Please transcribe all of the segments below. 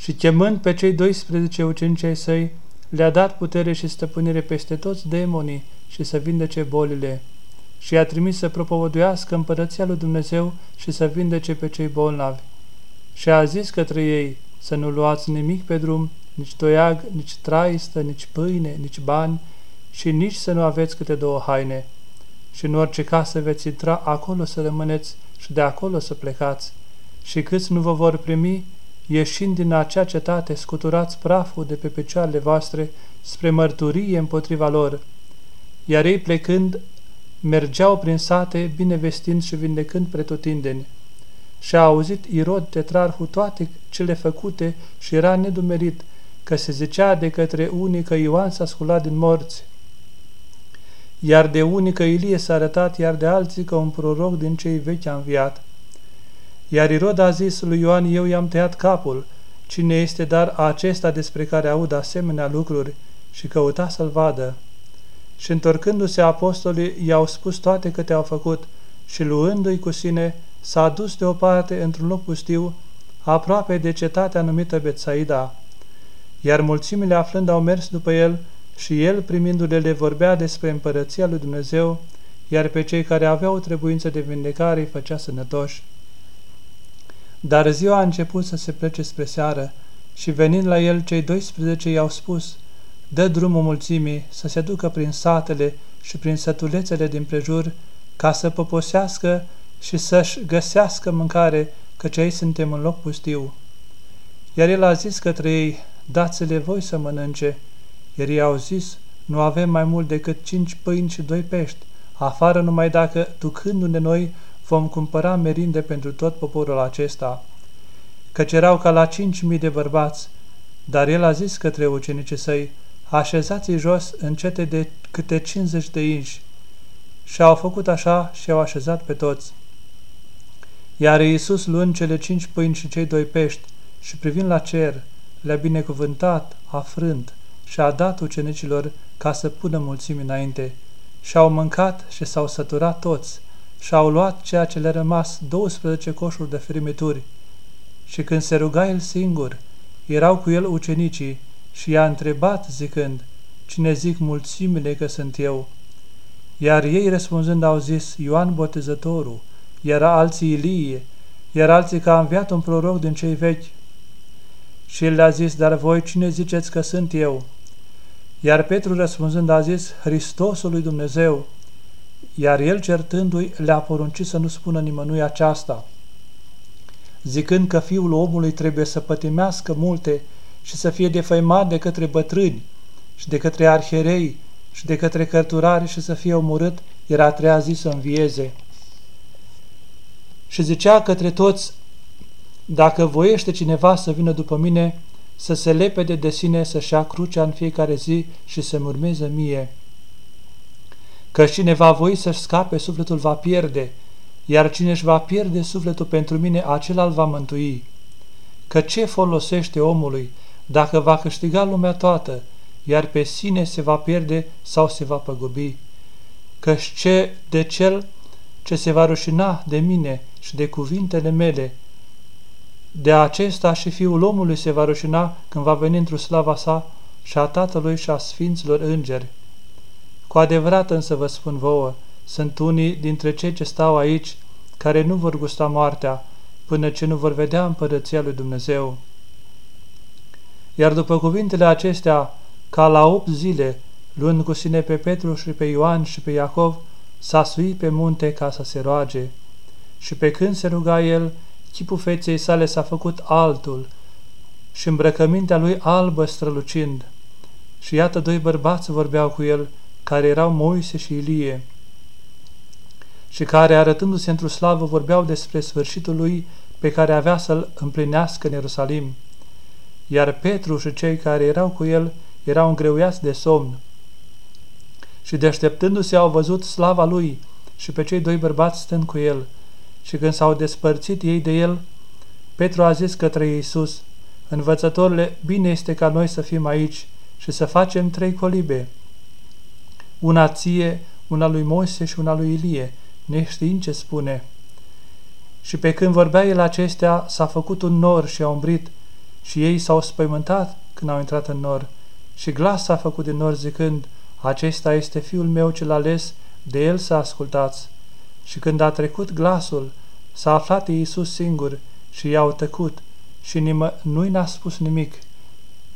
Și chemând pe cei 12 ucenici ai săi, le-a dat putere și stăpânire peste toți demonii și să vindece bolile. Și i-a trimis să propovăduiască împărăția lui Dumnezeu și să vindece pe cei bolnavi. Și a zis către ei să nu luați nimic pe drum, nici toiag, nici traistă, nici pâine, nici bani și nici să nu aveți câte două haine. Și în orice casă veți intra, acolo să rămâneți și de acolo să plecați. Și câți nu vă vor primi, ieșind din acea cetate, scuturați praful de pe picioarele voastre spre mărturie împotriva lor. Iar ei plecând, mergeau prin sate, binevestind și vindecând pretutindeni. Și a auzit Irod tetrarhul toate cele făcute și era nedumerit, că se zicea de către unii că Ioan s-a sculat din morți, iar de unii că Ilie s-a arătat, iar de alții că un proroc din cei vechi a înviat. Iar Irod a zis lui Ioan, eu i-am tăiat capul, cine este dar acesta despre care aud asemenea lucruri și căuta să-l vadă. Și întorcându-se apostolii, i-au spus toate câte au făcut și luându-i cu sine, s-a dus deoparte într-un loc pustiu, aproape de cetatea numită Betsaida. Iar mulțimile aflând au mers după el și el, primindu-le, le vorbea despre împărăția lui Dumnezeu, iar pe cei care aveau trebuință de vindecare îi făcea sănătoși. Dar ziua a început să se plece spre seară și venind la el, cei 12 i-au spus, dă drumul mulțimii să se ducă prin satele și prin sătulețele din prejur, ca să poposească și să-și găsească mâncare, căci aici suntem în loc pustiu. Iar el a zis către ei, dați-le voi să mănânce, iar ei au zis, nu avem mai mult decât cinci pâini și doi pești, afară numai dacă, ducându-ne noi, vom cumpăra merinde pentru tot poporul acesta. Căci erau ca la cinci mii de bărbați, dar el a zis către ucenicii săi, așezați-i jos în cete de câte cincizeci de inși. Și au făcut așa și au așezat pe toți. Iar Iisus, luând cele cinci pâini și cei doi pești și privind la cer, le-a binecuvântat, afrând, și a dat ucenicilor ca să pună mulțimi înainte. Și au mâncat și s-au săturat toți și au luat ceea ce le-a rămas 12 coșuri de frimituri. Și când se ruga el singur, erau cu el ucenicii și i-a întrebat zicând, Cine zic mulțimile că sunt eu? Iar ei răspunzând au zis, Ioan Botezătorul, iar alții Ilie, iar alții că a înviat un proroc din cei vechi. Și el le-a zis, dar voi cine ziceți că sunt eu? Iar Petru răspunzând a zis, Hristosul lui Dumnezeu. Iar el certându-i le-a poruncit să nu spună nimănui aceasta, zicând că fiul omului trebuie să pătimească multe și să fie defăimat de către bătrâni și de către arherei și de către cărturari și să fie omorât, era a treia zi să învieze. Și zicea către toți, dacă voiește cineva să vină după mine, să se lepede de sine, să-și ia crucea în fiecare zi și să-mi urmeze mie. Că cine va voi să-și scape, sufletul va pierde, iar cine își va pierde sufletul pentru mine, acela îl va mântui. Că ce folosește omului dacă va câștiga lumea toată, iar pe sine se va pierde sau se va păgubi? Că ce de cel ce se va rușina de mine și de cuvintele mele, de acesta și Fiul omului se va rușina când va veni într-o slava sa și a Tatălui și a Sfinților Îngeri. Cu adevărat însă vă spun vouă, sunt unii dintre cei ce stau aici care nu vor gusta moartea până ce nu vor vedea împărăția lui Dumnezeu. Iar după cuvintele acestea, ca la opt zile, luând cu sine pe Petru și pe Ioan și pe Iacov, s-a suit pe munte ca să se roage. Și pe când se ruga el, chipul feței sale s-a făcut altul și îmbrăcămintea lui albă strălucind. Și iată doi bărbați vorbeau cu el, care erau Moise și Ilie, și care, arătându-se într-o slavă, vorbeau despre sfârșitul lui pe care avea să-l împlinească în Ierusalim. Iar Petru și cei care erau cu el erau îngreuiați de somn. Și deșteptându-se au văzut slava lui și pe cei doi bărbați stând cu el – și când s-au despărțit ei de el, Petru a zis către Iisus, Învățătorile, bine este ca noi să fim aici și să facem trei colibe, una ție, una lui Moise și una lui Ilie, neștiind ce spune. Și pe când vorbea el acestea, s-a făcut un nor și a umbrit, și ei s-au spăimântat când au intrat în nor. Și glas s-a făcut din nor zicând, Acesta este fiul meu cel ales, de el să ascultați. Și când a trecut glasul, s-a aflat Iisus singur și i-au tăcut și nu-i n-a spus nimic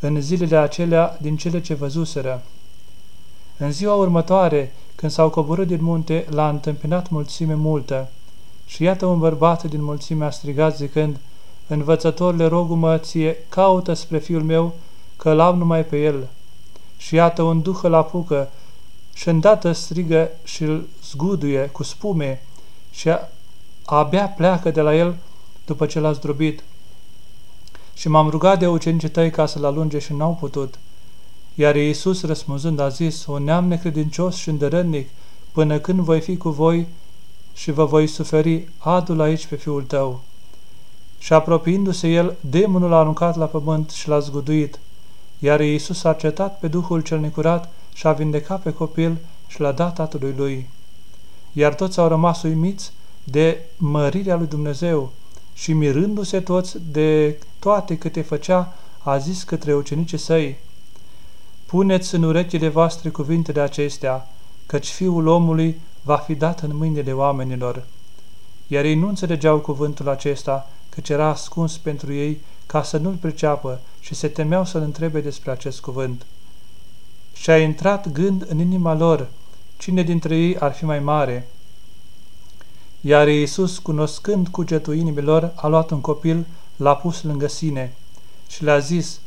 în zilele acelea din cele ce văzuseră. În ziua următoare, când s-au coborât din munte, l-a întâmpinat mulțime multă. Și iată un bărbat din mulțime a strigat zicând, Învățătorile, rogumă ție, caută spre fiul meu, că l-am numai pe el. Și iată un duh îl apucă și îndată strigă și îl zguduie cu spume și abia pleacă de la el după ce l-a zdrobit. Și m-am rugat de ucenicii tăi ca să-l alunge și n-au putut. Iar Iisus răspunzând a zis, o neam necredincios și îndărădnic, până când voi fi cu voi și vă voi suferi, adul aici pe fiul tău. Și apropiindu-se el, demonul a aruncat la pământ și l-a zguduit, iar Iisus a cetat pe Duhul cel necurat și a vindecat pe copil și l-a dat tatălui lui. Iar toți au rămas uimiți de mărirea lui Dumnezeu și mirându-se toți de toate câte făcea, a zis către ucenicii săi, Puneți în urechile voastre cuvintele acestea, căci Fiul omului va fi dat în mâinile oamenilor. Iar ei nu înțelegeau cuvântul acesta, căci era ascuns pentru ei ca să nu-l priceapă și se temeau să-l întrebe despre acest cuvânt. Și a intrat gând în inima lor, cine dintre ei ar fi mai mare. Iar Iisus, cunoscând cugetul inimilor, a luat un copil, l-a pus lângă sine și le-a zis,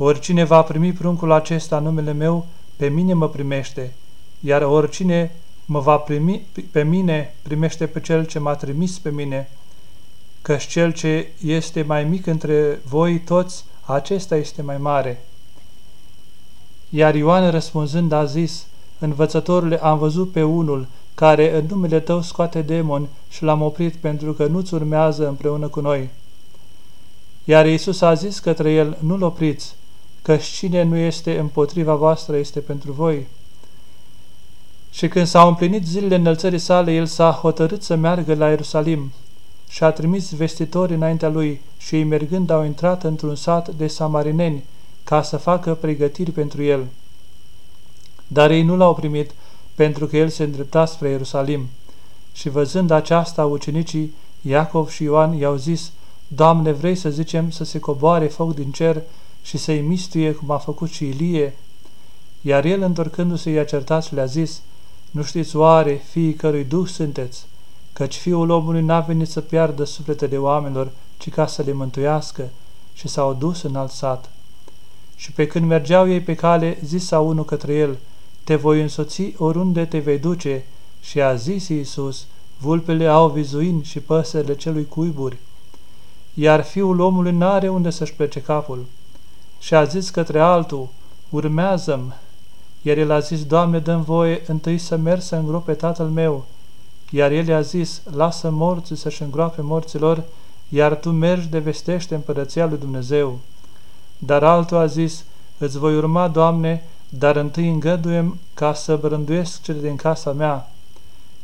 Oricine va primi pruncul acesta numele meu, pe mine mă primește, iar oricine mă va primi pe mine, primește pe cel ce m-a trimis pe mine, căci cel ce este mai mic între voi toți, acesta este mai mare. Iar Ioan răspunzând a zis, Învățătorule, am văzut pe unul care în numele tău scoate demoni și l-am oprit pentru că nu-ți urmează împreună cu noi. Iar Iisus a zis către el, nu-l opriți, că cine nu este împotriva voastră este pentru voi. Și când s-au împlinit zilele înălțării sale, el s-a hotărât să meargă la Ierusalim și a trimis vestitori înaintea lui și ei mergând au intrat într-un sat de samarineni ca să facă pregătiri pentru el. Dar ei nu l-au primit pentru că el se îndrepta spre Ierusalim. Și văzând aceasta, ucenicii Iacov și Ioan i-au zis, Doamne, vrei să zicem să se coboare foc din cer și să-i mistuie cum a făcut și Ilie? Iar el, întorcându-se, i-a certat și le-a zis, Nu știți oare, fiii cărui duh sunteți, căci fiul omului n-a venit să piardă sufletele oamenilor, ci ca să le mântuiască, și s-au dus în alt sat. Și pe când mergeau ei pe cale, zisa unul către el, Te voi însoți oriunde te vei duce, și a zis Iisus, Vulpele au vizuini și păsările celui cuiburi, iar fiul omului n-are unde să-și plece capul și a zis către altul, urmează-mi. Iar el a zis, Doamne, dăm voie întâi să merg să îngrope tatăl meu. Iar el i-a zis, lasă morții să-și îngroape morților, iar tu mergi de vestește împărăția lui Dumnezeu. Dar altul a zis, îți voi urma, Doamne, dar întâi îngăduiem ca să brânduiesc cele din casa mea.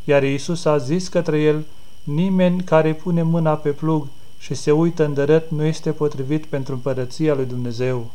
Iar Iisus a zis către el, nimeni care pune mâna pe plug și se uită în dărât nu este potrivit pentru împărăția lui Dumnezeu.